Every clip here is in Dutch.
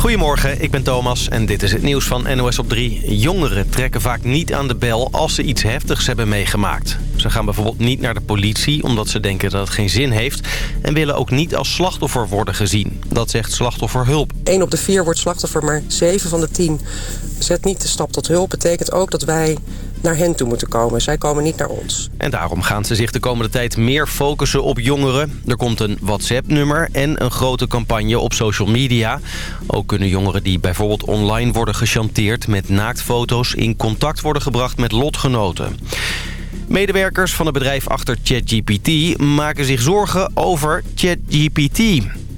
Goedemorgen, ik ben Thomas en dit is het nieuws van NOS op 3. Jongeren trekken vaak niet aan de bel als ze iets heftigs hebben meegemaakt. Ze gaan bijvoorbeeld niet naar de politie omdat ze denken dat het geen zin heeft... en willen ook niet als slachtoffer worden gezien. Dat zegt Slachtofferhulp. 1 op de 4 wordt slachtoffer, maar 7 van de 10 zet niet de stap tot hulp. betekent ook dat wij naar hen toe moeten komen. Zij komen niet naar ons. En daarom gaan ze zich de komende tijd meer focussen op jongeren. Er komt een WhatsApp-nummer en een grote campagne op social media. Ook kunnen jongeren die bijvoorbeeld online worden gechanteerd... met naaktfoto's in contact worden gebracht met lotgenoten. Medewerkers van het bedrijf achter ChatGPT maken zich zorgen over ChatGPT.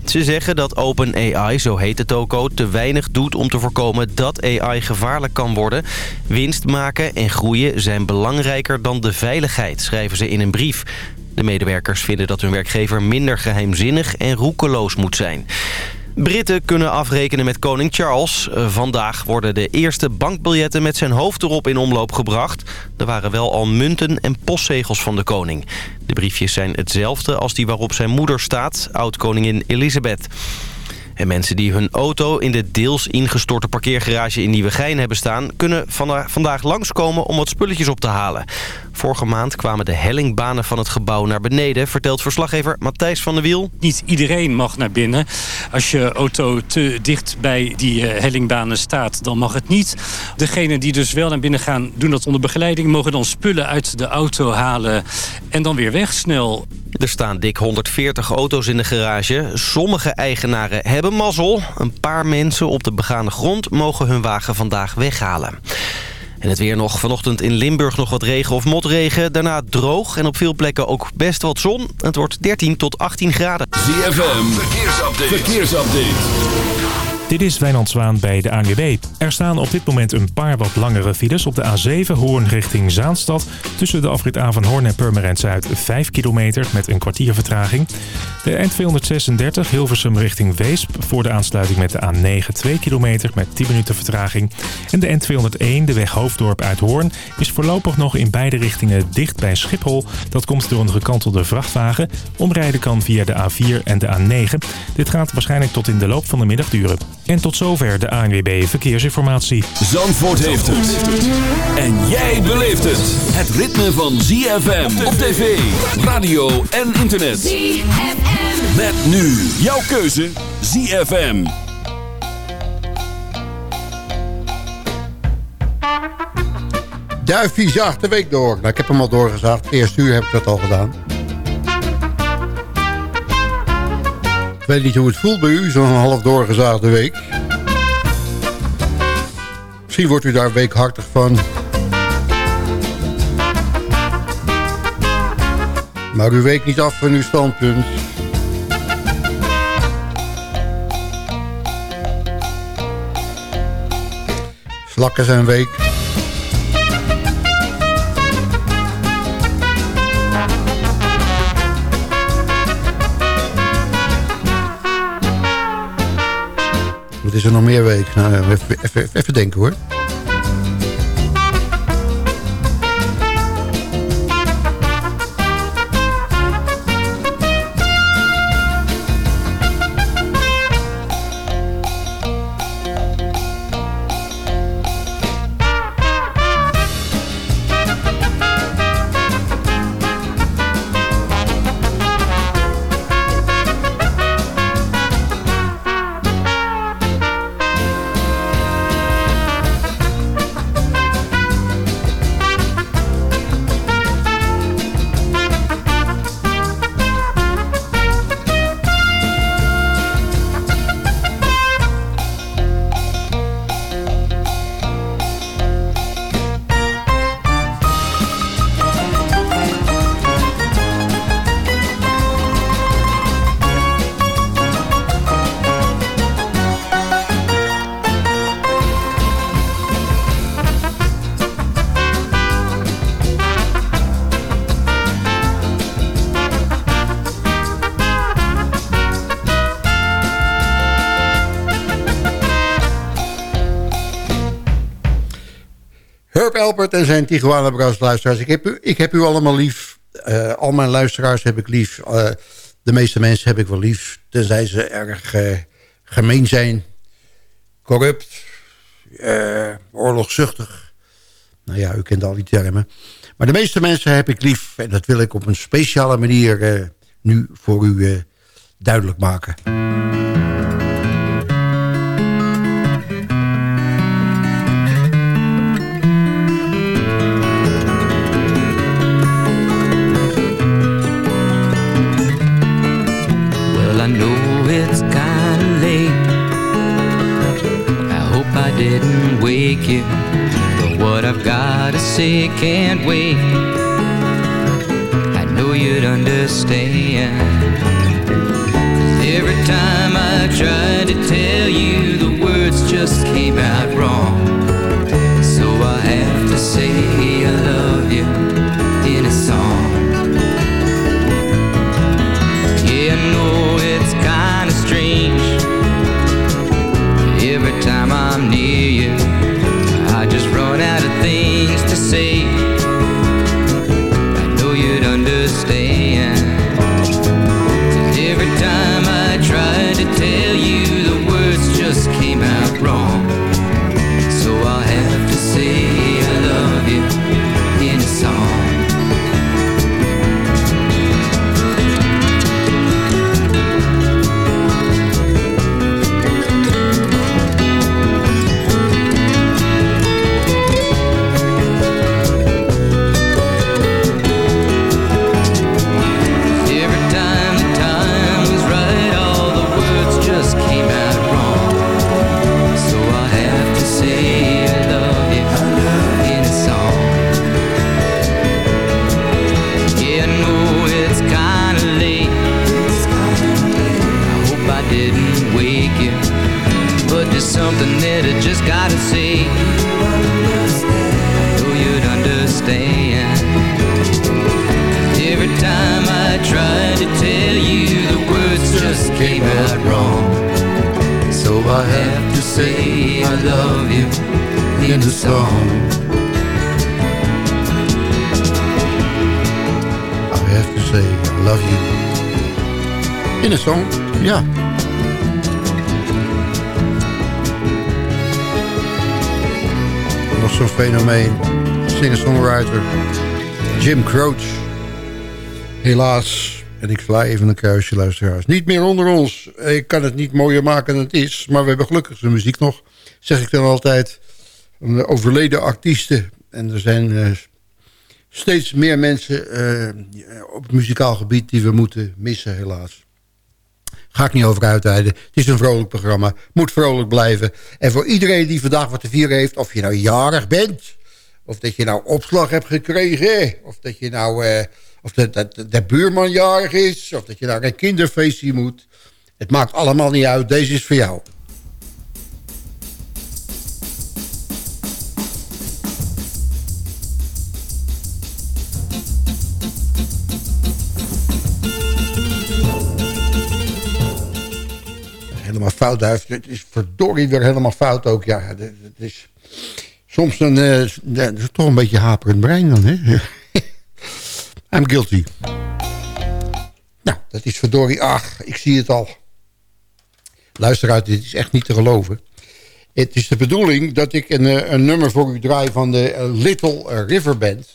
Ze zeggen dat OpenAI, zo heet het ook, te weinig doet om te voorkomen dat AI gevaarlijk kan worden. Winst maken en groeien zijn belangrijker dan de veiligheid, schrijven ze in een brief. De medewerkers vinden dat hun werkgever minder geheimzinnig en roekeloos moet zijn. Britten kunnen afrekenen met koning Charles. Eh, vandaag worden de eerste bankbiljetten met zijn hoofd erop in omloop gebracht. Er waren wel al munten en postzegels van de koning. De briefjes zijn hetzelfde als die waarop zijn moeder staat, oud-koningin Elizabeth. En mensen die hun auto in de deels ingestorte parkeergarage in Nieuwegein hebben staan... kunnen vandaag langskomen om wat spulletjes op te halen. Vorige maand kwamen de hellingbanen van het gebouw naar beneden... vertelt verslaggever Matthijs van der Wiel. Niet iedereen mag naar binnen. Als je auto te dicht bij die eh, hellingbanen staat, dan mag het niet. Degenen die dus wel naar binnen gaan, doen dat onder begeleiding... mogen dan spullen uit de auto halen en dan weer weg snel. Er staan dik 140 auto's in de garage. Sommige eigenaren hebben mazzel. Een paar mensen op de begane grond mogen hun wagen vandaag weghalen. En het weer nog vanochtend in Limburg nog wat regen of motregen. Daarna droog en op veel plekken ook best wat zon. Het wordt 13 tot 18 graden. ZFM, verkeersupdate. verkeersupdate. Dit is Wijnand Zwaan bij de ANWB. Er staan op dit moment een paar wat langere files op de A7 Hoorn richting Zaanstad. Tussen de afrit A van Hoorn en Purmerend Zuid 5 kilometer met een kwartier vertraging. De N236 Hilversum richting Weesp voor de aansluiting met de A9 2 kilometer met 10 minuten vertraging. En de N201 de weg Hoofddorp uit Hoorn is voorlopig nog in beide richtingen dicht bij Schiphol. Dat komt door een gekantelde vrachtwagen. Omrijden kan via de A4 en de A9. Dit gaat waarschijnlijk tot in de loop van de middag duren. En tot zover de ANWB Verkeersinformatie. Zandvoort heeft het. En jij beleeft het. Het ritme van ZFM op tv, radio en internet. ZFM. Met nu jouw keuze ZFM. Duifie zaagt de week door. Nou, ik heb hem al doorgezaagd. Eerst uur heb ik dat al gedaan. Ik weet niet hoe het voelt bij u, zo'n half doorgezaagde week. Misschien wordt u daar weekhartig van. Maar u week niet af van uw standpunt. Slakken zijn week. Wat is er nog meer week? Nou, even, even, even denken hoor. Zijn Tijuana Brass luisteraars. Ik heb, u, ik heb u allemaal lief. Uh, al mijn luisteraars heb ik lief. Uh, de meeste mensen heb ik wel lief. Tenzij ze erg uh, gemeen zijn. corrupt, oorlogzuchtig. Nou ja, u kent al die termen. Maar de meeste mensen heb ik lief. En dat wil ik op een speciale manier nu voor u duidelijk maken. Didn't wake you. But what I've gotta say can't wait. I know you'd understand. Song, ja. Nog zo'n fenomeen. Singer-songwriter. Jim Croce. Helaas. En ik sla even een kruisje, luisteraars. Niet meer onder ons. Ik kan het niet mooier maken dan het is. Maar we hebben gelukkig zijn muziek nog. Zeg ik dan altijd. Overleden artiesten. En er zijn eh, steeds meer mensen eh, op het muzikaal gebied die we moeten missen, helaas. Ga ik niet over uitweiden. Het is een vrolijk programma. Moet vrolijk blijven. En voor iedereen die vandaag wat te vieren heeft... of je nou jarig bent... of dat je nou opslag hebt gekregen... of dat je nou... eh, of dat, de buurman jarig is... of dat je naar een kinderfeestje moet... het maakt allemaal niet uit. Deze is voor jou. Helemaal fout. Het is verdorie weer helemaal fout ook. Ja, het, is soms een, eh, toch een beetje haperend brein dan. Hè? I'm guilty. Nou, dat is verdorie. Ach, ik zie het al. Luister uit, dit is echt niet te geloven. Het is de bedoeling dat ik een, eh, een nummer voor u draai van de eh, Little River Band.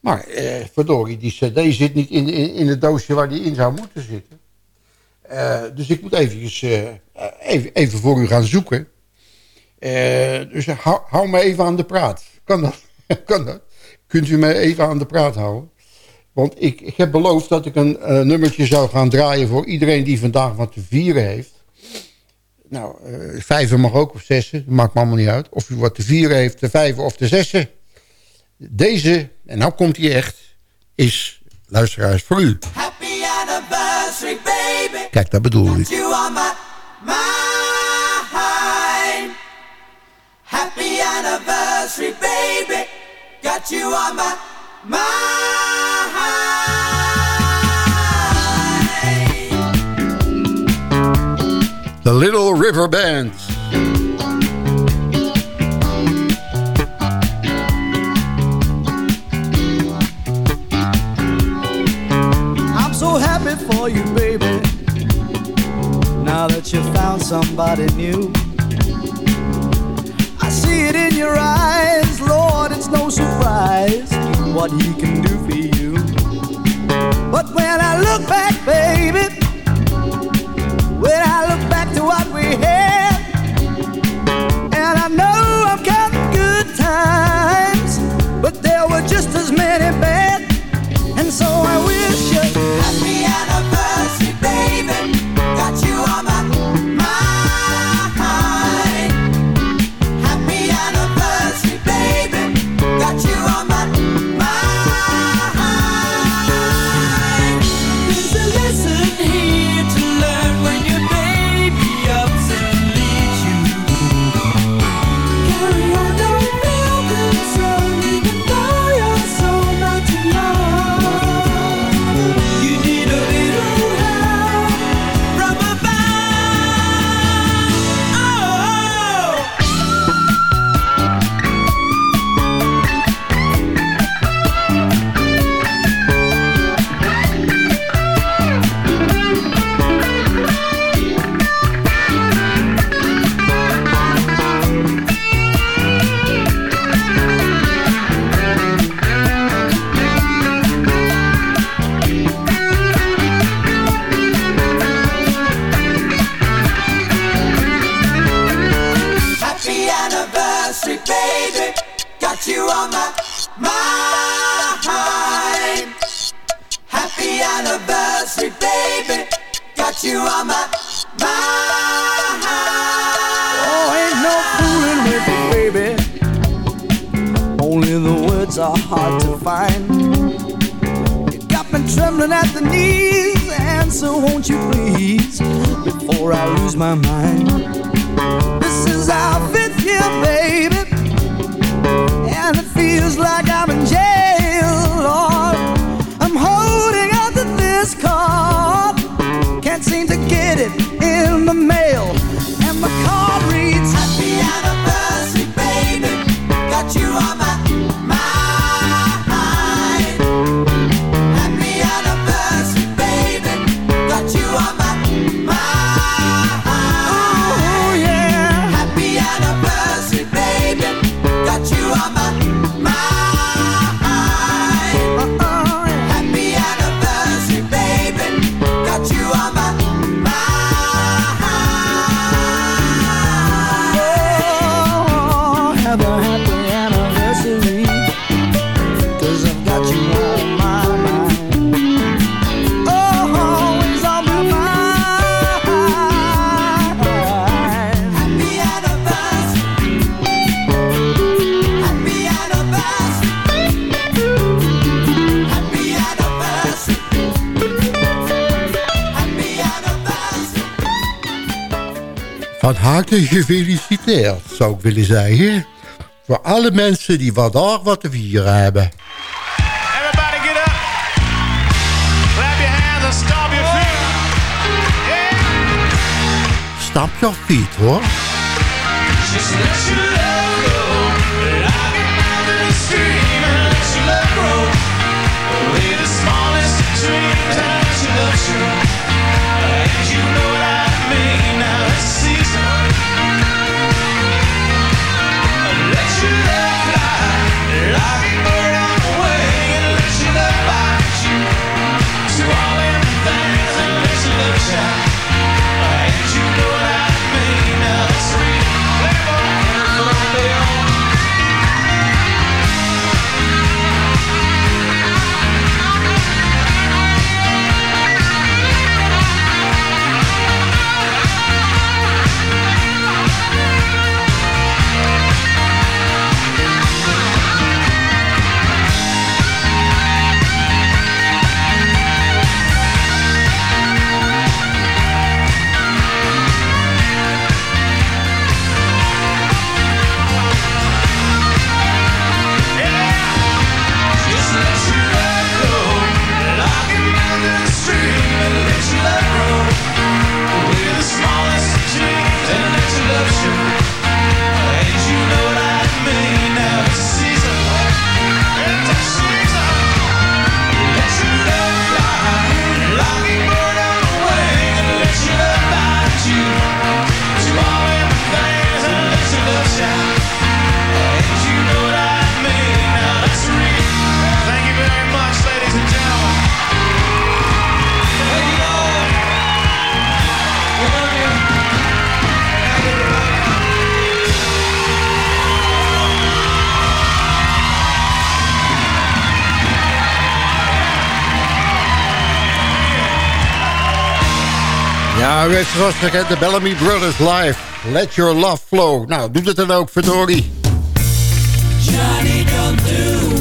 Maar eh, verdorie, die cd zit niet in, in, in het doosje waar die in zou moeten zitten. Eh, dus ik moet eventjes, eh, even, even voor u gaan zoeken. Eh, dus hou, me even aan de praat. Kan dat? kan dat? Kunt u me even aan de praat houden? Want ik, ik heb beloofd dat ik een nummertje zou gaan draaien... voor iedereen die vandaag wat te vieren heeft. Nou, vijven mag ook, of zessen. Dat maakt me allemaal niet uit. Of u wat te vieren heeft, de vijven of de zessen. Deze, en nou komt hij echt, is, luisteraars, voor u. Happy anniversary, baby. Kijk, dat bedoel ik. You are my mind. Happy anniversary, baby. Got you on my mind. The Little River Band. I'm so happy for you, baby now that you found somebody new. I see it in your eyes, Lord, it's no surprise what he can do for you. But when I look back, baby, when I look back to what we had, and I know I've got good times, but there were just as many bad, and so I wish you happy. Van harte gefeliciteerd, zou ik willen zeggen. Voor alle mensen die vandaag wat te vieren hebben. Stap your feet, hoor. rustig en gekend de Bellamy Brothers Live. Let your love flow. Nou, doe dat dan ook, verdorie. Johnny, don't do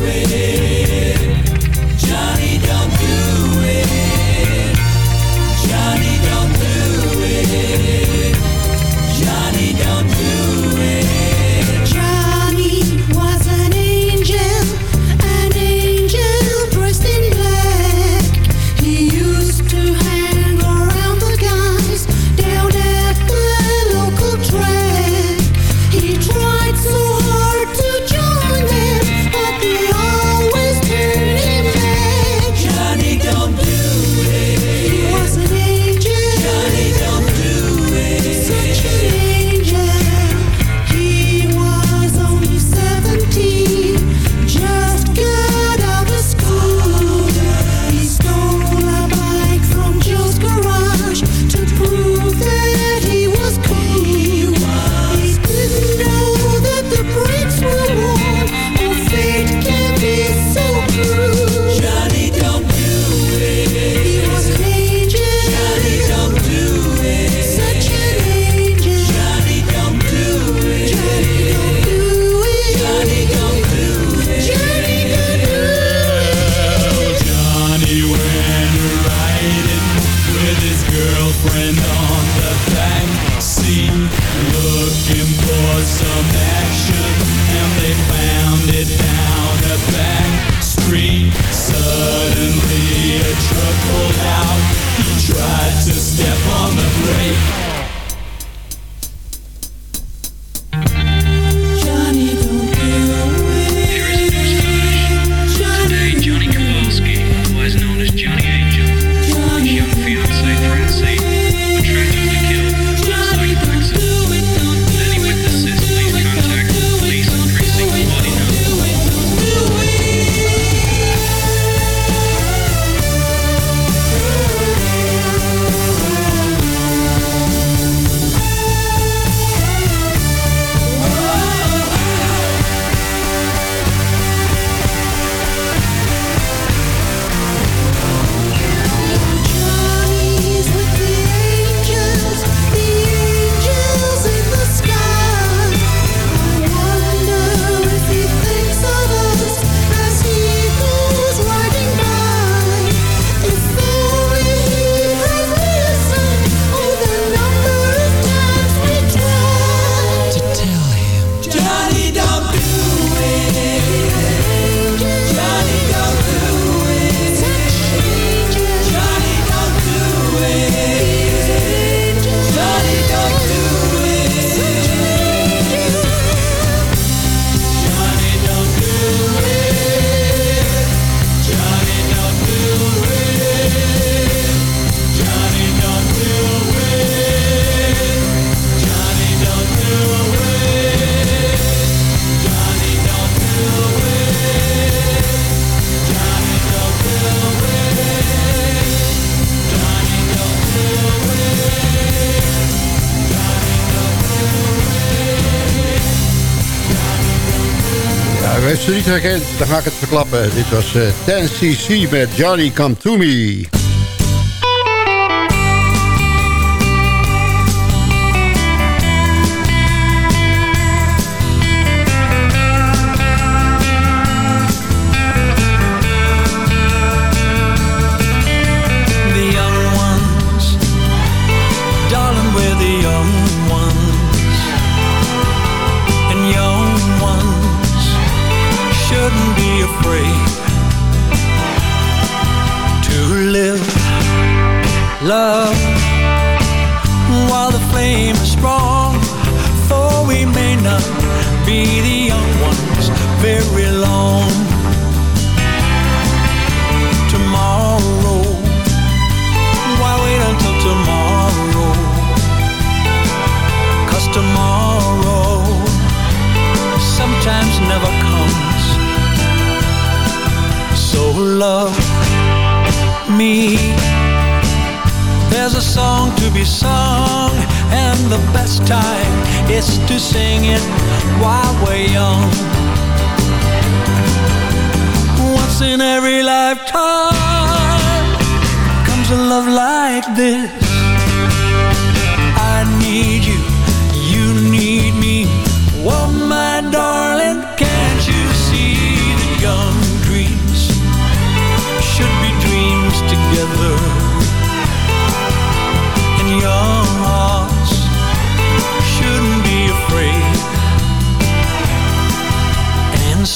het niet herkent, dan ga ik het verklappen. Dit was eh, 10cc met Johnny Come To Me.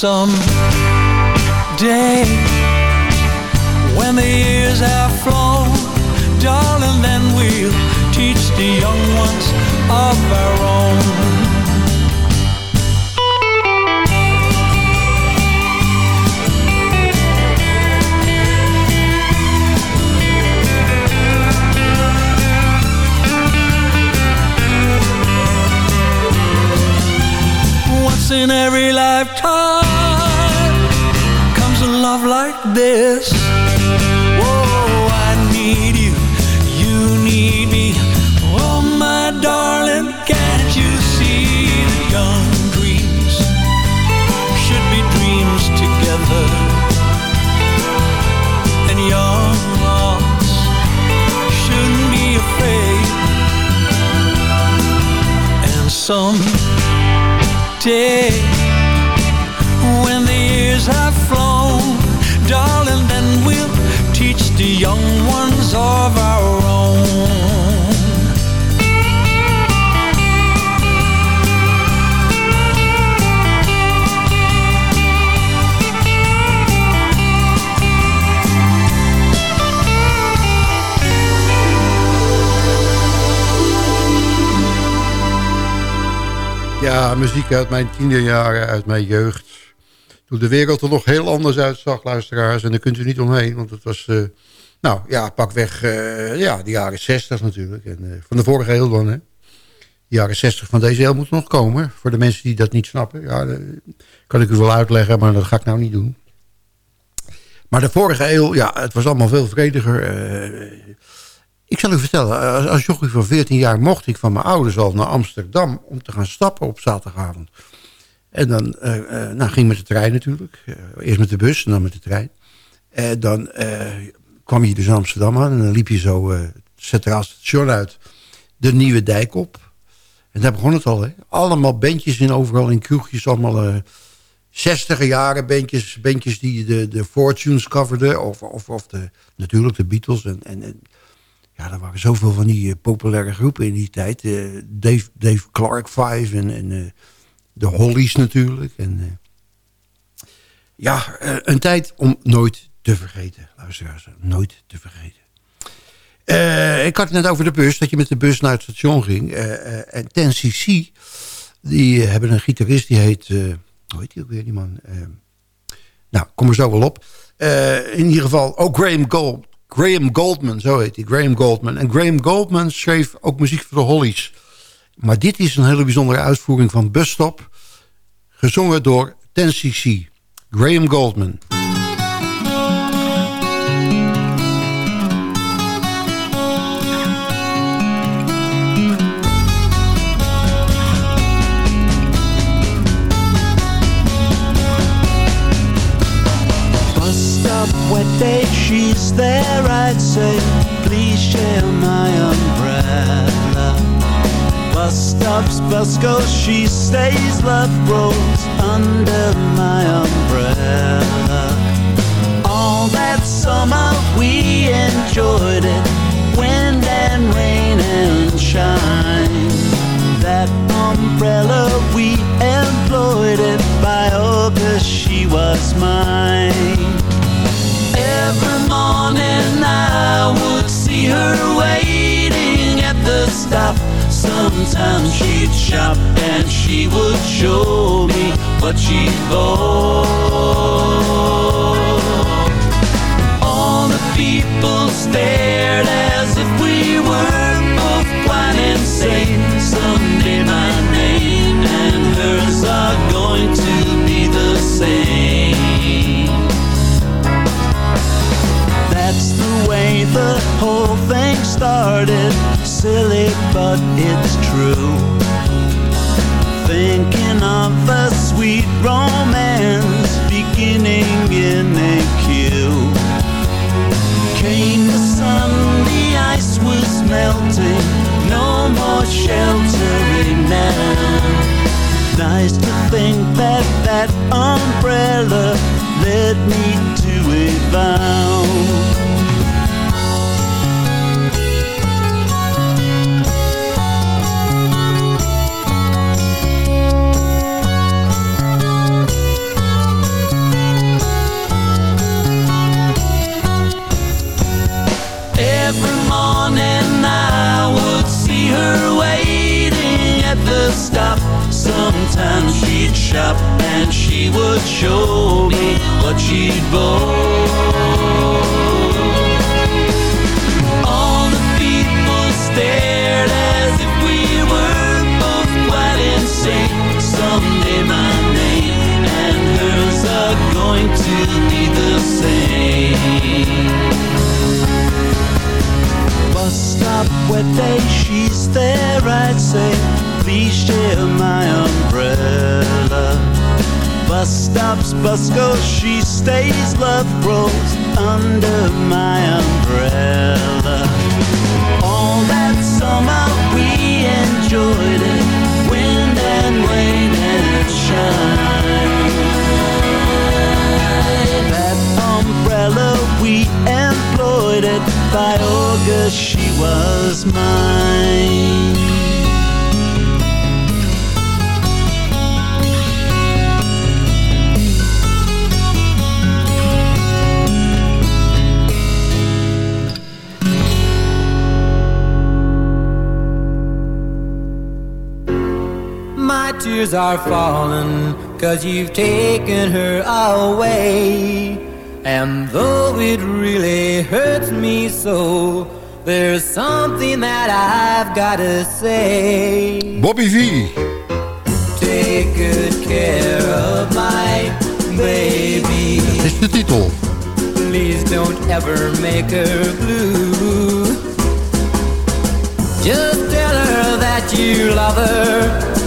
And someday, when the years have flown, darling, then we'll teach the young ones of our own. In every lifetime love like this. Whoa, I need you, you need me. Oh, my darling, can't you see that young dreams should be dreams together? And young hearts shouldn't be afraid. And some day young ones of our own Ja, muziek uit mijn tienerjaren, uit mijn jeugd. Toen de wereld er nog heel anders uitzag, luisteraars. En daar kunt u niet omheen, want het was... eh, nou ja, pakweg uh, ja, de jaren 60 natuurlijk. En, eh, van de vorige eeuw dan, hè. De jaren 60 van deze eeuw moeten nog komen. Voor de mensen die dat niet snappen. Ja, kan ik u wel uitleggen, maar dat ga ik nou niet doen. Maar de vorige eeuw, ja, het was allemaal veel vrediger. eh, ik zal u vertellen, als, als jochie van 14 jaar mocht ik van mijn ouders al naar Amsterdam... om te gaan stappen op zaterdagavond. En dan eh, eh, nou, ging met de trein natuurlijk. Eh, eerst met de bus en dan met de trein. Eh, dan eh, kwam je dus Amsterdam aan en dan liep je zo eh, het Centraal Station uit. De Nieuwe Dijk op. En daar begon het al, hè. Allemaal bandjes in overal in kroegjes, allemaal... eh 60 jaren bandjes, bandjes die de, de Fortunes coverden. Of, of, of de, natuurlijk de Beatles. En, en, ja, er waren zoveel van die eh, populaire groepen in die tijd. Eh, Dave, Dave Clark Five en, en eh, de Hollies natuurlijk. En, eh, ja, eh, een tijd om nooit te vergeten. Luisteraars, nooit te vergeten. Eh, ik had het net over de bus, dat je met de bus naar het station ging. Eh, en Ten CC, die hebben een gitarist die heet... hoe heet die ook weer, die man? Nou, kom er zo wel op. In ieder geval ook Graham, Gold, Graham Goldman, zo heet hij. Graham Goldman. En Graham Goldman schreef ook muziek voor de Hollies. Maar dit is een hele bijzondere uitvoering van Bus Stop. Gezongen door Ten CC. Graham Goldman. Day, she's there, I'd say, please share my umbrella. Bus stops, bus goes, she stays, love grows under my umbrella. All that summer we enjoyed it, wind and rain and shine. That umbrella we employed it by 'cause she was mine. Every morning I would see her waiting at the stop. Sometimes she'd shop and she would show me what she bought. All the people stared as if we were both quite insane. Someday my name and hers are going to started. Silly, but it's true. Thinking of a sweet romance beginning in a queue. Came the sun, the ice was melting. No more sheltering now. Nice to think that that umbrella led me to a vow. She would show me what she'd bought. Stays love grows under my are falling cause you've taken her away. And though it really hurts me so, there's something that I've gotta say. Bobby V. Take good care of my baby. Dat is de titel. Please don't ever make her blue. Just tell her that you love her.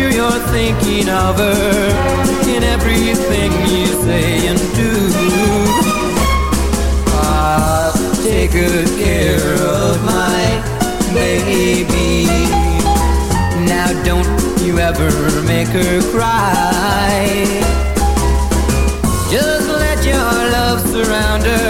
Sure you're thinking of her in everything you say and do. Ah, take good care of my baby. Now don't you ever make her cry. Just let your love surround her.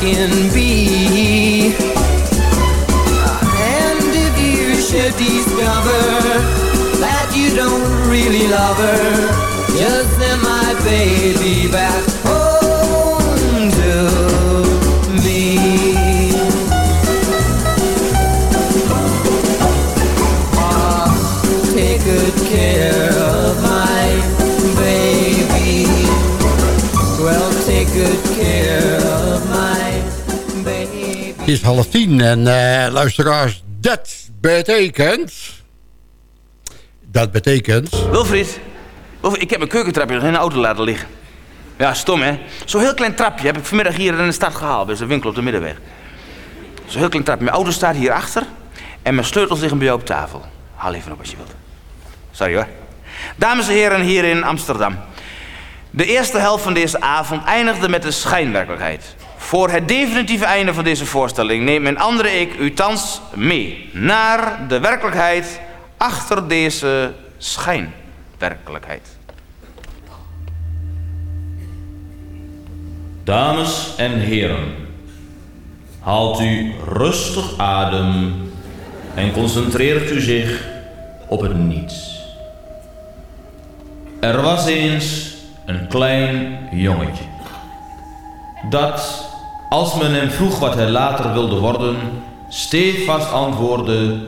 can be. And if you should discover that you don't really love her, just send my baby back home half tien en eh, luisteraars, dat betekent... Dat betekent... Wilfried, Wilfried, ik heb mijn keukentrapje nog in de auto laten liggen. Ja, stom hè? Zo'n heel klein trapje heb ik vanmiddag hier in de stad gehaald. bij zo'n winkel op de middenweg. Zo'n heel klein trapje. Mijn auto staat hier achter. En mijn sleutels liggen bij jou op tafel. Haal even op als je wilt. Sorry hoor. Dames en heren hier in Amsterdam. De eerste helft van deze avond eindigde met de schijnwerkelijkheid. Voor het definitieve einde van deze voorstelling neemt mijn andere ik u thans mee naar de werkelijkheid achter deze schijnwerkelijkheid. Dames en heren, haalt u rustig adem en concentreert u zich op het niets. Er was eens een klein jongetje. Dat, als men hem vroeg wat hij later wilde worden, stevast antwoordde: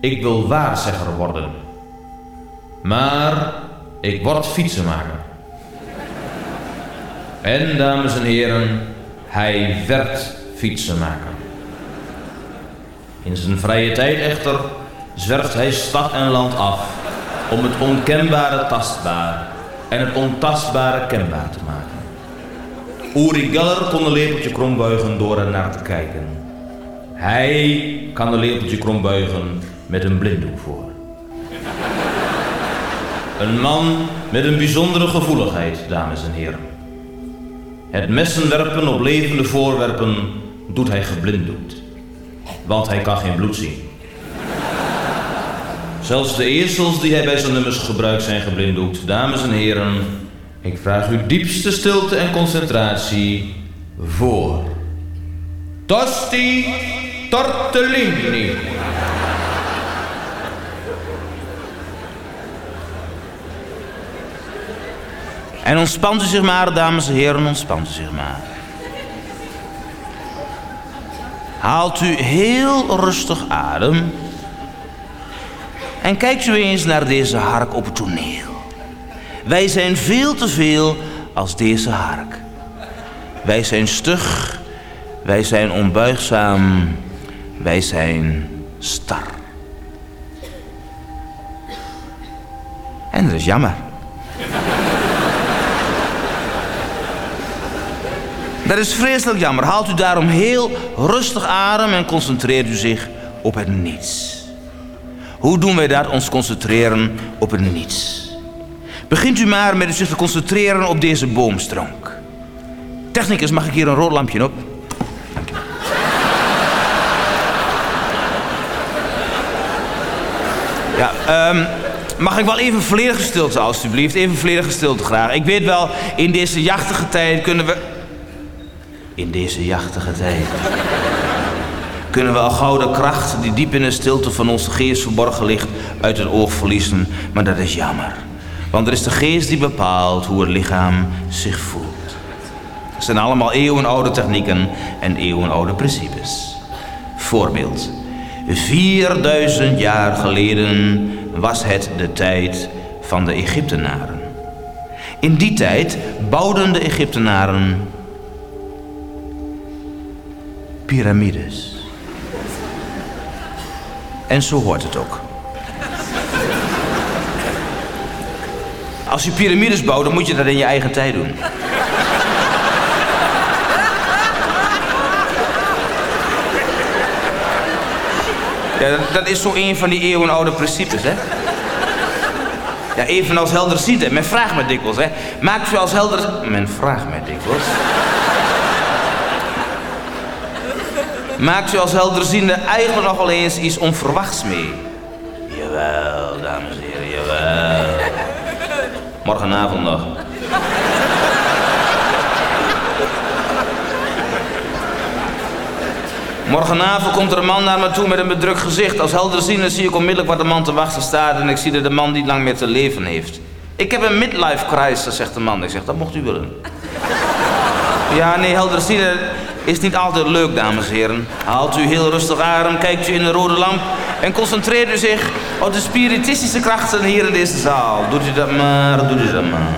Ik wil waarzegger worden. Maar ik word fietsenmaker. En dames en heren, hij werd fietsenmaker. In zijn vrije tijd echter zwerft hij stad en land af om het onkenbare tastbaar en het ontastbare kenbaar te maken. Uri Geller kon een lepeltje krom buigen door er naar te kijken. Hij kan een lepeltje krom buigen met een blinddoek voor. Een man met een bijzondere gevoeligheid, dames en heren. Het messen werpen op levende voorwerpen doet hij geblinddoekt. Want hij kan geen bloed zien. Zelfs de ezels die hij bij zijn nummers gebruikt zijn geblinddoekt. Dames en heren, ik vraag uw diepste stilte en concentratie voor. Tosti Tortellini. En ontspant u zich maar, dames en heren, ontspant u zich maar. Haalt u heel rustig adem. En kijkt u eens naar deze hark op het toneel. Wij zijn veel te veel als deze hark. Wij zijn stug, wij zijn onbuigzaam, wij zijn star. En dat is jammer. Dat is vreselijk jammer. Haalt u daarom heel rustig adem en concentreert u zich op het niets. Hoe doen wij dat? Ons concentreren op het niets. Begint u maar met zich te concentreren op deze boomstronk. Technicus, mag ik hier een rood lampje op? Ja, ehm, mag ik wel even volledige stilte alstublieft? Even volledige stilte graag. Ik weet wel, in deze jachtige tijd kunnen we... In deze jachtige tijd kunnen we al gouden kracht die diep in de stilte van onze geest verborgen ligt uit het oog verliezen. Maar dat is jammer. Want er is de geest die bepaalt hoe het lichaam zich voelt. Het zijn allemaal eeuwenoude technieken en eeuwenoude principes. Voorbeeld. 4000 jaar geleden was het de tijd van de Egyptenaren. In die tijd bouwden de Egyptenaren piramides. En zo hoort het ook. Als je piramides bouwt, dan moet je dat in je eigen tijd doen. Ja, dat, is zo een van die eeuwenoude principes, hè? Ja, evenals helderziende. Men vraagt me dikwijls, hè. Maakt u als helder... Men vraagt mij dikwijls. Maakt u als helderziende eigenlijk nog wel eens iets onverwachts mee? Jawel, dames en heren, jawel. Morgenavond nog. Morgenavond komt er een man naar me toe met een bedrukt gezicht. Als helderziende zie ik onmiddellijk waar de man te wachten staat... en ik zie dat de man niet lang meer te leven heeft. Ik heb een midlife crisis, zegt de man. Ik zeg, dat mocht u willen. Ja, nee, helderziende is niet altijd leuk, dames en heren. Haalt u heel rustig adem, kijkt u in de rode lamp... en concentreert u zich op de spiritistische krachten hier in deze zaal. Doet u dat maar, doet u dat maar.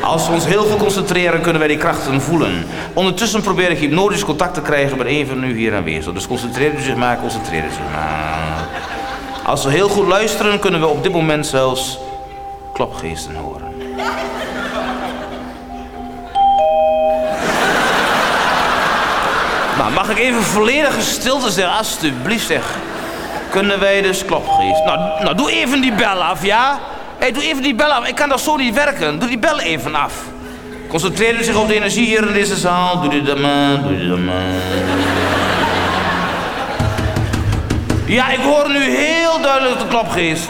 Als we ons heel veel concentreren, kunnen wij die krachten voelen. Ondertussen probeer ik hypnotisch contact te krijgen met een van u hier aanwezig. Dus concentreert u zich maar, concentreert u zich maar. Als we heel goed luisteren, kunnen we op dit moment zelfs klopgeesten horen. Nou, mag ik even volledige stilte zeggen, alstublieft zeg. Kunnen wij dus klopgeest? Nou, nou, doe even die bel af, ja? Hé, hey, doe even die bel af. Ik kan dat zo niet werken. Doe die bel even af. Concentreer u zich op de energie hier in deze zaal. Doe dit dan doe dit dan maar. Ja, ik hoor nu heel duidelijk de klopgeest.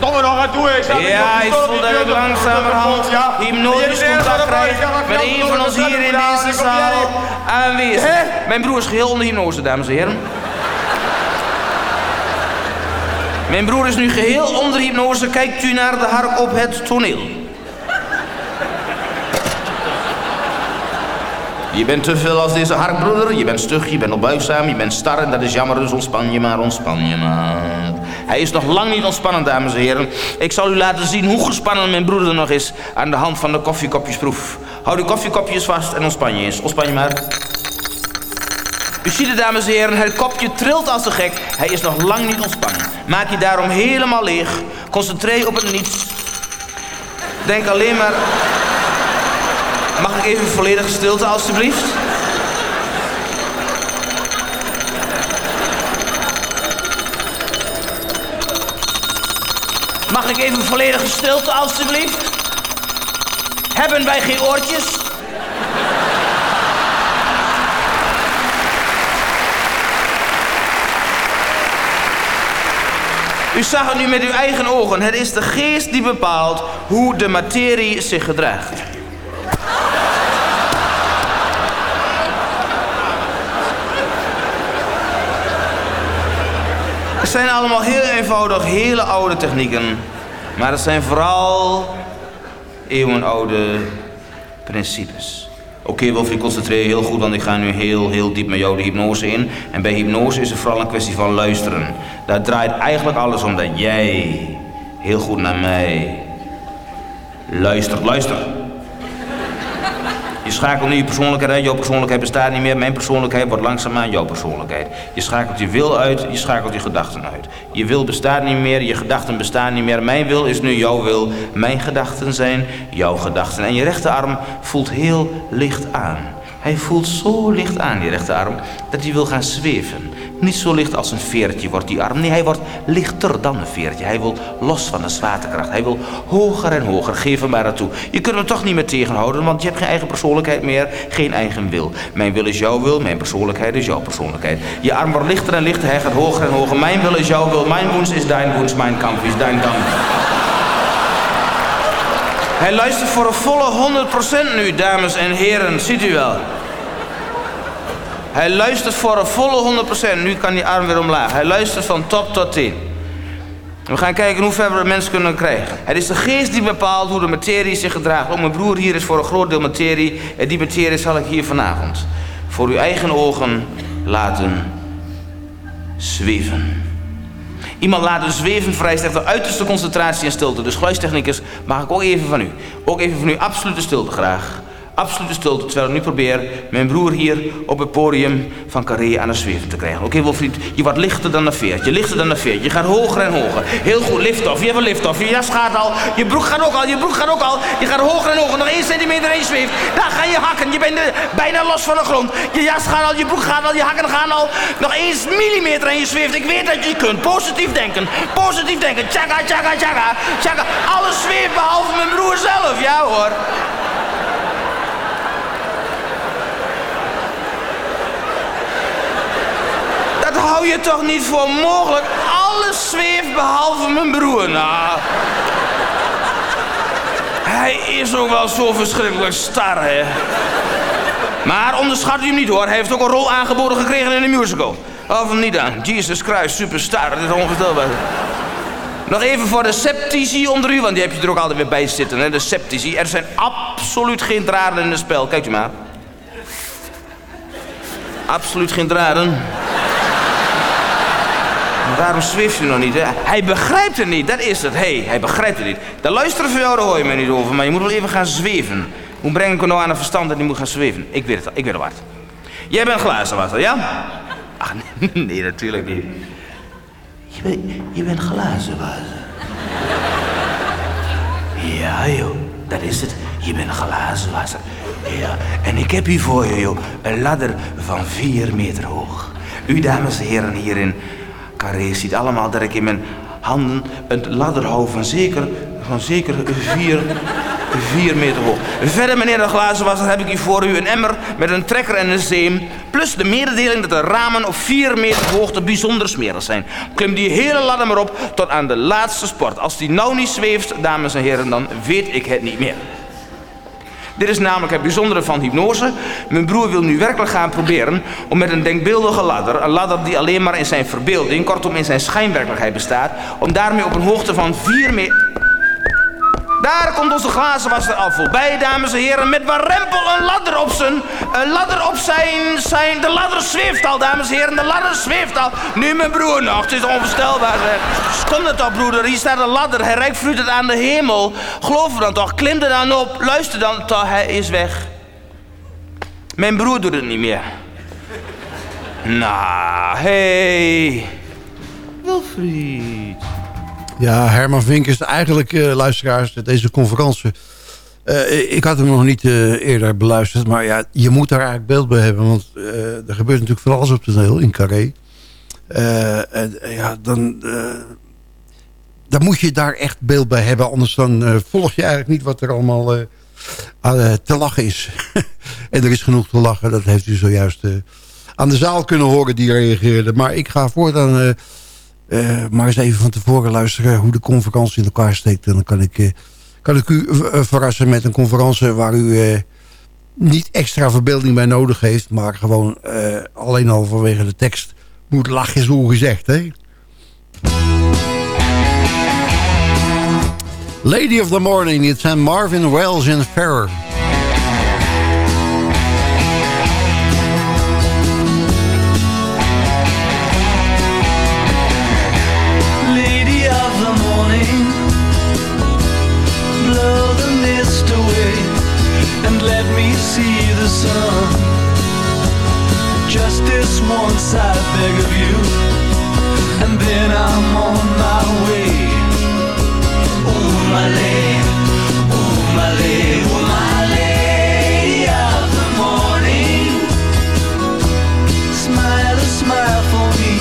Verdomme nog aan toe, ik sta Ja, ik voel dat ik langzamerhand hypnotisch contact krijg met een van ons hier in deze zaal aanwezig. Mijn broer is geheel onder hypnose, dames en heren. Mijn broer is nu geheel onder hypnose. Kijkt u naar de hark op het toneel. Je bent te veel als deze harkbroeder. Je bent stug, je bent onbuigzaam, je bent star en dat is jammer. Dus ontspan je maar, ontspan je maar. Hij is nog lang niet ontspannen, dames en heren. Ik zal u laten zien hoe gespannen mijn broeder nog is aan de hand van de koffiekopjesproef. Hou de koffiekopjes vast en ontspan je eens. Ontspan je maar. U ziet het, dames en heren, het kopje trilt als de gek. Hij is nog lang niet ontspannen. Maak je daarom helemaal leeg. Concentreer op het niets. Denk alleen maar... Mag ik even volledige stilte, alstublieft? Mag ik even volledige stilte, alstublieft? Hebben wij geen oortjes? U zag het nu met uw eigen ogen. Het is de geest die bepaalt hoe de materie zich gedraagt. Het zijn allemaal heel eenvoudig, hele oude technieken. Maar het zijn vooral eeuwenoude principes. Oké, Wilfried, concentreer je heel goed, want ik ga nu heel, heel diep met jou de hypnose in. En bij hypnose is het vooral een kwestie van luisteren. Daar draait eigenlijk alles om dat jij heel goed naar mij luistert. Luister. Je schakelt nu je persoonlijkheid uit. Jouw persoonlijkheid bestaat niet meer. Mijn persoonlijkheid wordt langzaamaan jouw persoonlijkheid. Je schakelt je wil uit, je schakelt je gedachten uit. Je wil bestaat niet meer, je gedachten bestaan niet meer. Mijn wil is nu jouw wil. Mijn gedachten zijn jouw gedachten. En je rechterarm voelt heel licht aan. Hij voelt zo licht aan, die rechterarm, dat hij wil gaan zweven. Niet zo licht als een veertje wordt die arm. Nee, hij wordt lichter dan een veertje. Hij wil los van de zwaartekracht. Hij wil hoger en hoger. Geef hem maar naartoe. Je kunt hem toch niet meer tegenhouden, want je hebt geen eigen persoonlijkheid meer. Geen eigen wil. Mijn wil is jouw wil, mijn persoonlijkheid is jouw persoonlijkheid. Je arm wordt lichter en lichter, hij gaat hoger en hoger. Mijn wil is jouw wil, mijn woens is dein woens, mijn kamp is dein kamp. Hij luistert voor een volle 100% nu, dames en heren. Ziet u wel. Hij luistert voor een volle 100%. Nu kan die arm weer omlaag. Hij luistert van top tot teen. We gaan kijken hoe ver we de mens kunnen krijgen. Het is de geest die bepaalt hoe de materie zich gedraagt. Ook mijn broer hier is voor een groot deel materie. En die materie zal ik hier vanavond voor uw eigen ogen laten zweven. Iemand laten zweven vereist echt de uiterste concentratie en stilte. Dus geluidstechnicus, mag ik ook even van u. Ook even van u absolute stilte graag. Absolute stilte, terwijl ik nu probeer mijn broer hier op het podium van Carré aan de zweven te krijgen. Oké, Wilfried, je wordt lichter dan een veertje, lichter dan een veertje. Je gaat hoger en hoger. Heel goed, lift-off. Je hebt een lift-off. Je jas gaat al, je broek gaat ook al, je broek gaat ook al. Je gaat hoger en hoger, nog één centimeter en je zweeft. Daar ga je hakken, je bent bijna los van de grond. Je jas gaat al, je broek gaat al, je hakken gaan al. Nog één millimeter en je zweeft. Ik weet dat je kunt. Positief denken, positief denken. Tjaka, tjaka, tjaka, tjaka. Alles zweeft behalve mijn broer zelf, ja hoor. Hou je toch niet voor mogelijk? Alles zweeft behalve mijn broer. Nou. Hij is ook wel zo verschrikkelijk star, hè. Maar onderschat u hem niet hoor. Hij heeft ook een rol aangeboden gekregen in een musical. Of niet aan. Jesus Christ, superstar. Dat is onvoorstelbaar. Nog even voor de sceptici onder u, want die heb je er ook altijd weer bij zitten. Hè? De sceptici. Er zijn absoluut geen draden in het spel. Kijkt u maar. Absoluut geen draden. Waarom zweeft u nog niet? Hè? Hij begrijpt het niet, dat is het. Hey, hij begrijpt het niet. De luisteren van jou, daar hoor je mij niet over. Maar je moet wel even gaan zweven. Hoe breng ik hem nou aan het verstand dat hij moet gaan zweven? Ik weet het al, ik weet het wat. Jij bent glazenwasser, ja? Ach, nee, natuurlijk niet. Je, bent, je bent glazenwasser. Ja, joh, dat is het. Je bent glazenwasser. Ja, en ik heb hier voor je, joh, een ladder van vier meter hoog. U, dames en heren, hier in Carré ziet allemaal dat ik in mijn handen een ladder hou van zeker, van zeker vier, vier meter hoog. Verder, meneer de glazenwasser, heb ik hier voor u een emmer met een trekker en een zeem. Plus de mededeling dat de ramen op vier meter hoogte bijzonder smerig zijn. Klim die hele ladder maar op tot aan de laatste sport. Als die nou niet zweeft, dames en heren, dan weet ik het niet meer. Dit is namelijk het bijzondere van hypnose. Mijn broer wil nu werkelijk gaan proberen om met een denkbeeldige ladder, een ladder die alleen maar in zijn verbeelding, kortom in zijn schijnwerkelijkheid bestaat, om daarmee op een hoogte van 4 meter... Daar komt onze glazenwasser al voorbij, dames en heren, met warempel een ladder op zijn, een ladder op zijn, zijn, de ladder zweeft al, dames en heren, de ladder zweeft al. Nu mijn broer nog, het is onvoorstelbaar zeg. Kom het toch broeder, hier staat een ladder, hij reikt het aan de hemel. Geloof er dan toch, klim er dan op, luister dan toch, hij is weg. Mijn broer doet het niet meer. Nou, hey. Wilfried. Ja, Herman Vink is eigenlijk, eh, luisteraars, deze conferentie. eh, ik had hem nog niet eh, eerder beluisterd. Maar ja, je moet daar eigenlijk beeld bij hebben. Want er gebeurt natuurlijk van alles op toneel in Carré. En ja, dan, dan moet je daar echt beeld bij hebben. Anders dan volg je eigenlijk niet wat er allemaal te lachen is. en er is genoeg te lachen. Dat heeft u zojuist aan de zaal kunnen horen die reageerde. Maar ik ga voortaan... eh, maar eens even van tevoren luisteren hoe de conferentie in elkaar steekt. En dan kan ik, eh, kan ik u eh, verrassen met een conferentie waar u niet extra verbeelding bij nodig heeft. Maar gewoon alleen al vanwege de tekst moet lachen, zo gezegd. Hè? Lady of the Morning, het zijn Marvin Wells en Ferrer. Just once, I beg of you, and then I'm on my way. Oh, my lady, oh, my lady, oh, my lady of the morning. Smile a smile for me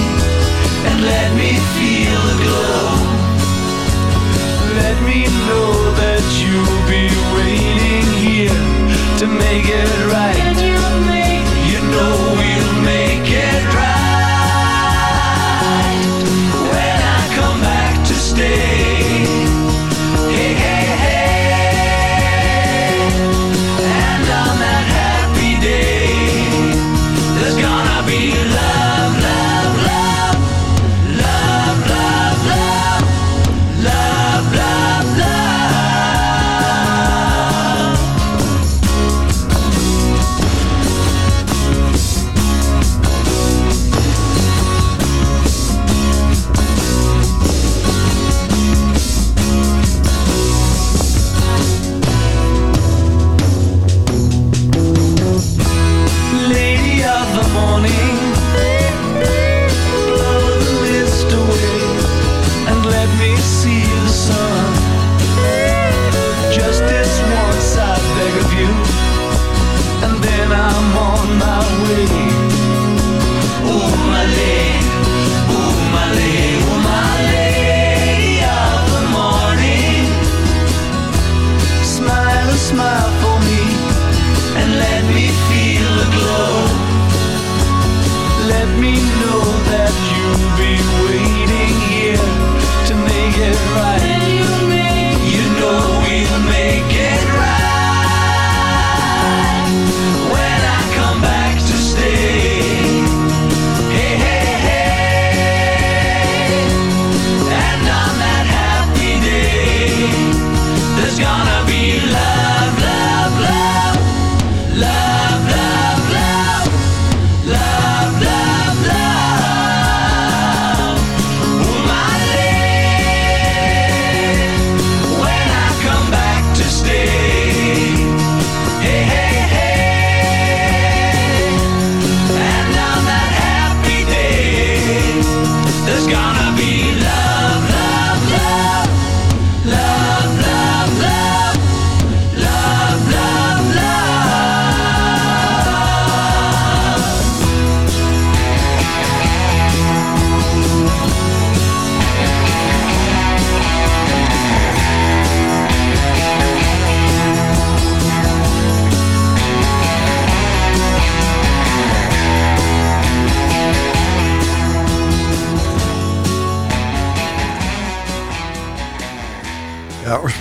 and let me feel the glow. Let me know that you'll be waiting here to make it right. you know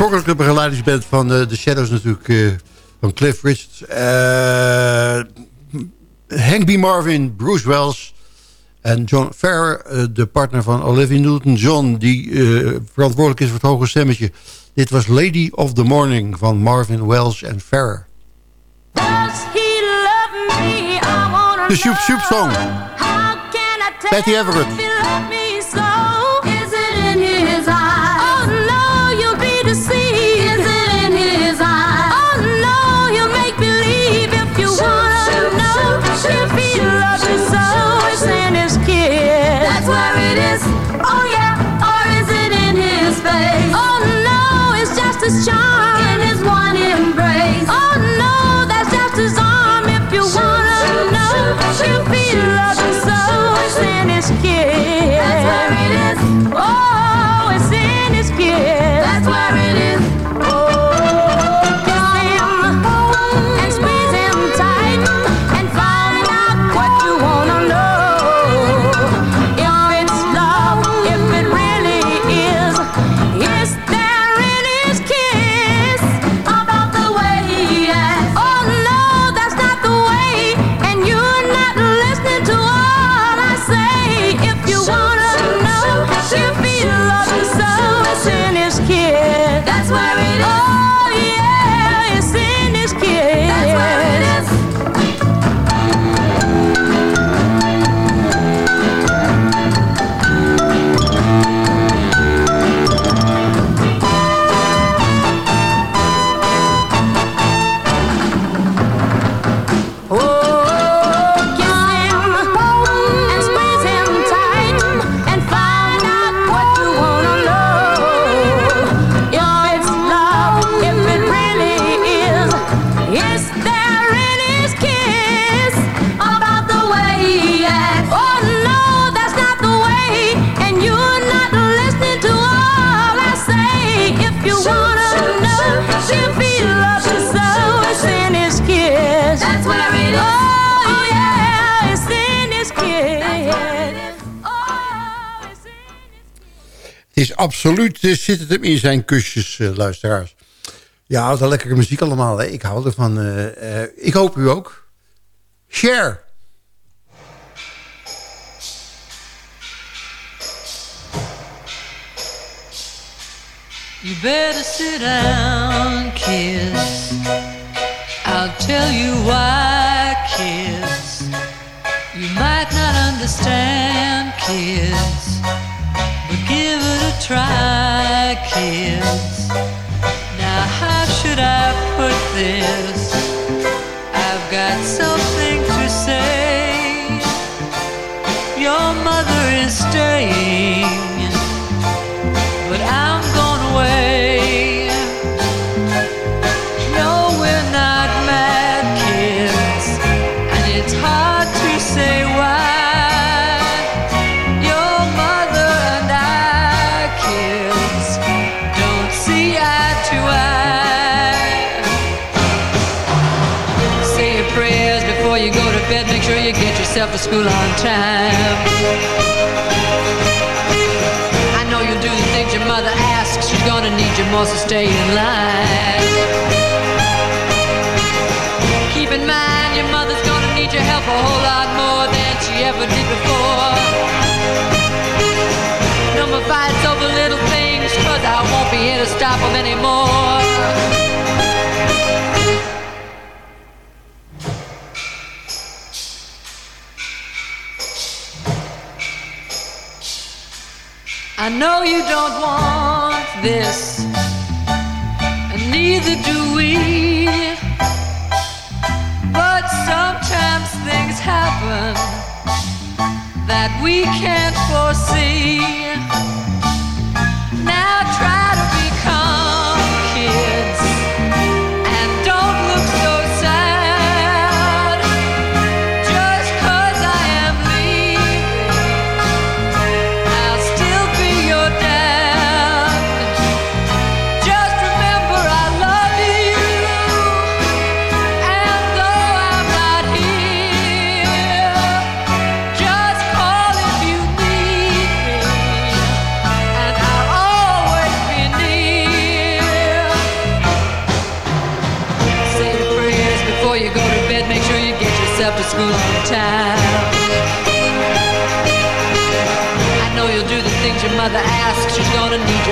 oorspronkelijke begeleidingsband van eh, The Shadows natuurlijk. eh, van Cliff Richards. Eh, Hank B. Marvin, Bruce Wells en John Farrer, eh, de partner van Olivia Newton-John... die verantwoordelijk is voor het hoge stemmetje. Dit was Lady of the Morning van Marvin Wells en Farrer. De Shoop Shoop Song. Betty Everett. Het hem in zijn kusjes, eh, luisteraars. Ja, wat een lekkere muziek allemaal. Hè? Ik hou ervan. eh, eh, ik hoop u ook. Share. You better sit down, kiss. I'll tell you why, kiss. You might not understand, kiss. But give it a try, Now, how should I put this? Yourself to school on time. I know you'll do the things your mother asks. She's gonna need you more, so stay in line. Keep in mind, your mother's gonna need your help a whole lot more than she ever did before. No more fights over little things, cause I won't be here to stop them anymore. I know you don't want this, and neither do we. But sometimes things happen that we can't foresee.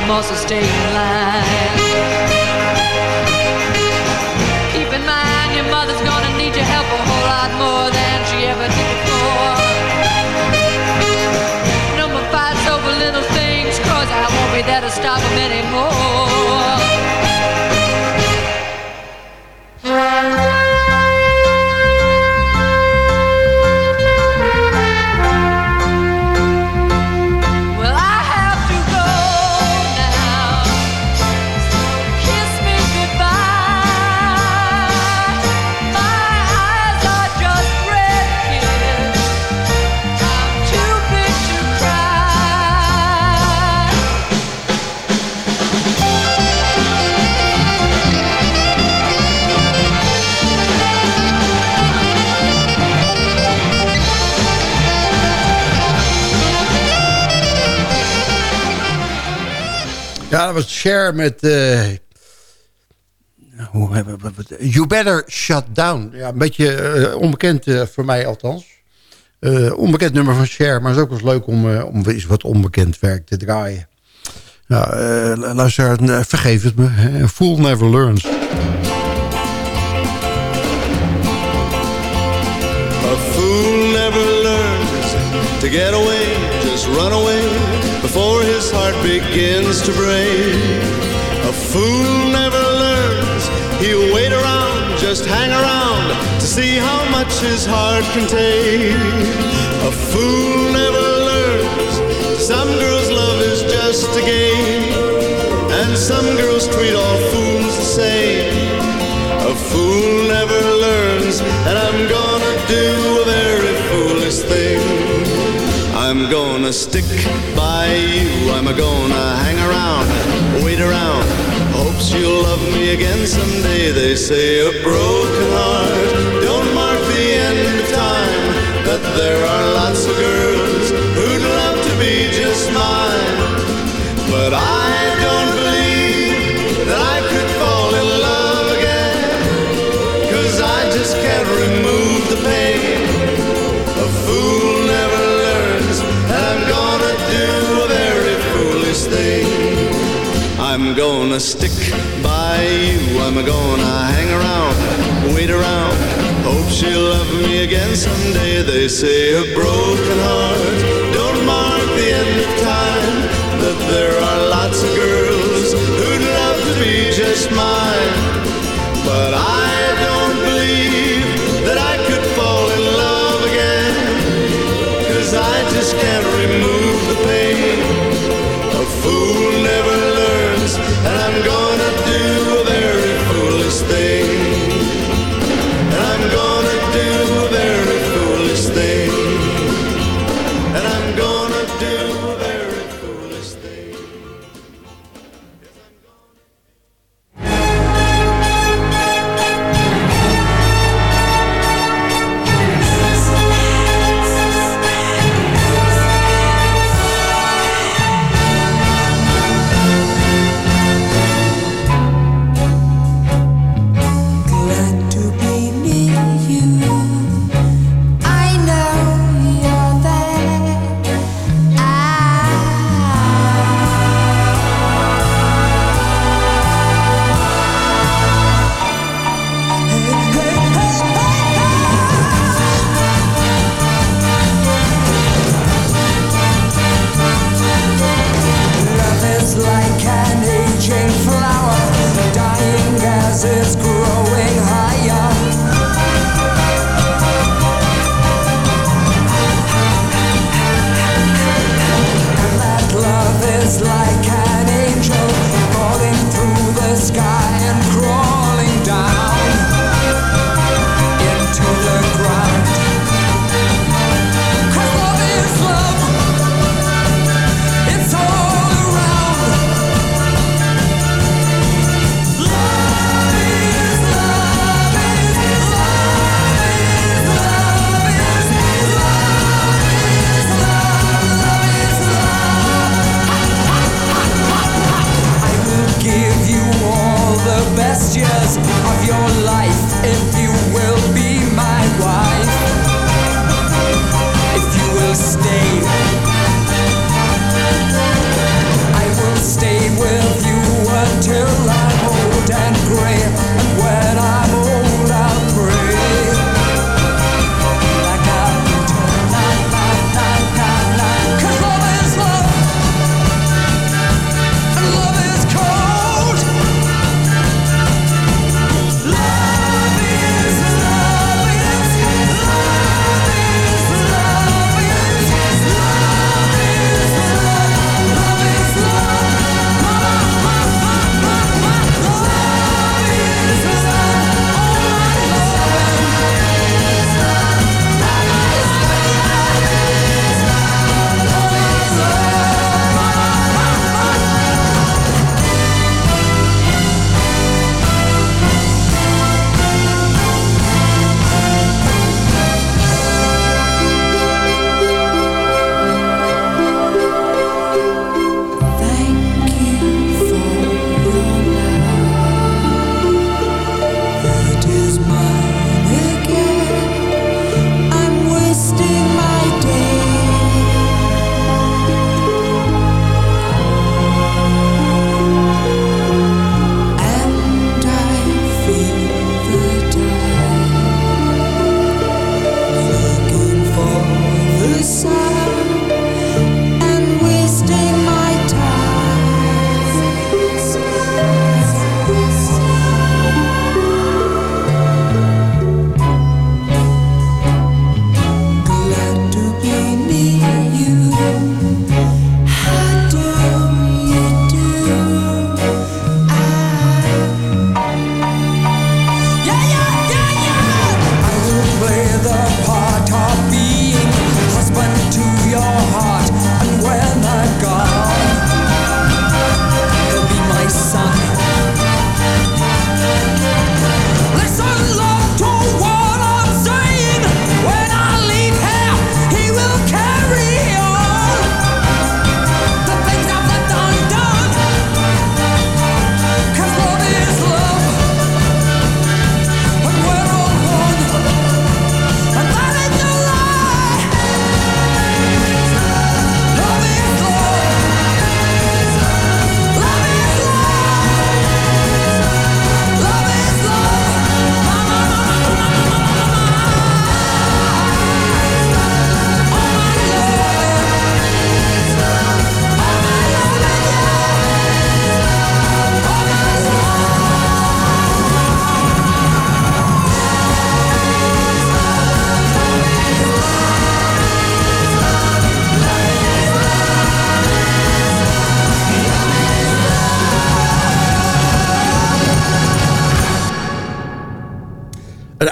more sustained line. Was Cher met... eh, hoe hebben we? You Better Shut Down. Ja, een beetje eh, onbekend eh, voor mij althans. Onbekend nummer van Cher, maar het is ook wel leuk om, om wat onbekend werk te draaien. Eh, luister, vergeef het me. hè. Fool never learns. A fool never learns to get away, just run away before his heart begins to break. A fool never learns, he'll wait around, just hang around to see how much his heart can take. A fool never learns, some girls' love is just a game, and some girls treat all fools the same. A fool never learns, and I'm gonna do a very foolish thing. I'm gonna stick by you, I'm gonna hang around, wait around. Hopes you'll love me again someday. They say a broken I'm gonna stick by you, I'm gonna hang around, wait around. Hope she'll love me again someday. They say a broken heart don't mark the end of time. But there are lots of girls who'd love to be just mine. But I don't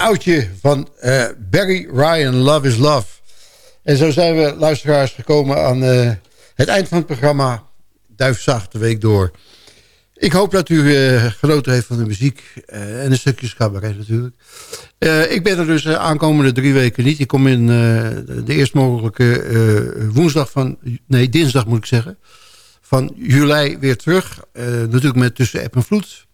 oudje van eh, Barry Ryan, Love is Love. En zo zijn we, luisteraars, gekomen aan eh, het eind van het programma. Duif zaagt de week door. Ik hoop dat u eh, genoten heeft van de muziek en een stukje cabaret natuurlijk. Ik ben er dus de aankomende drie weken niet. Ik kom in de, de eerst mogelijke woensdag van... Nee, dinsdag moet ik zeggen. Van juli weer terug. Natuurlijk met tussen app en vloed.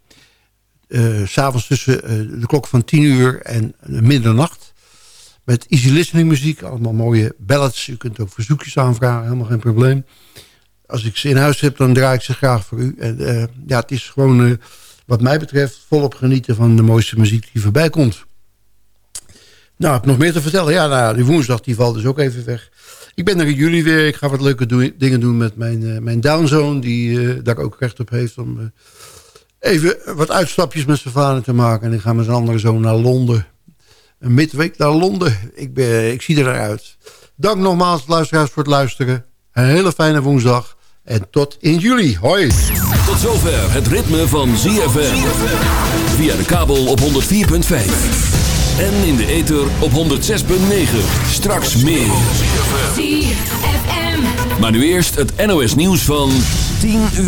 S S'avonds tussen eh, de klok van 10 uur en middernacht. Met easy listening muziek. Allemaal mooie ballads. U kunt ook verzoekjes aanvragen. Helemaal geen probleem. Als ik ze in huis heb, dan draai ik ze graag voor u. En eh, ja, het is gewoon, wat mij betreft, volop genieten van de mooiste muziek die voorbij komt. Nou, heb nog meer te vertellen. Ja, nou, die woensdag die valt dus ook even weg. Ik ben er in juli weer. Ik ga wat leuke dingen doen met mijn, eh, mijn downzone... die daar ook recht op heeft om even wat uitstapjes met zijn vader te maken. En ik ga met zijn andere zoon naar Londen. Een midweek naar Londen. Ik, ben, ik zie er naar uit. Dank nogmaals, luisteraars, voor het luisteren. Een hele fijne woensdag. En tot in juli. Hoi. Tot zover het ritme van ZFM. Via de kabel op 104.5. En in de ether op 106.9. Straks meer. Maar nu eerst het NOS nieuws van 10 uur.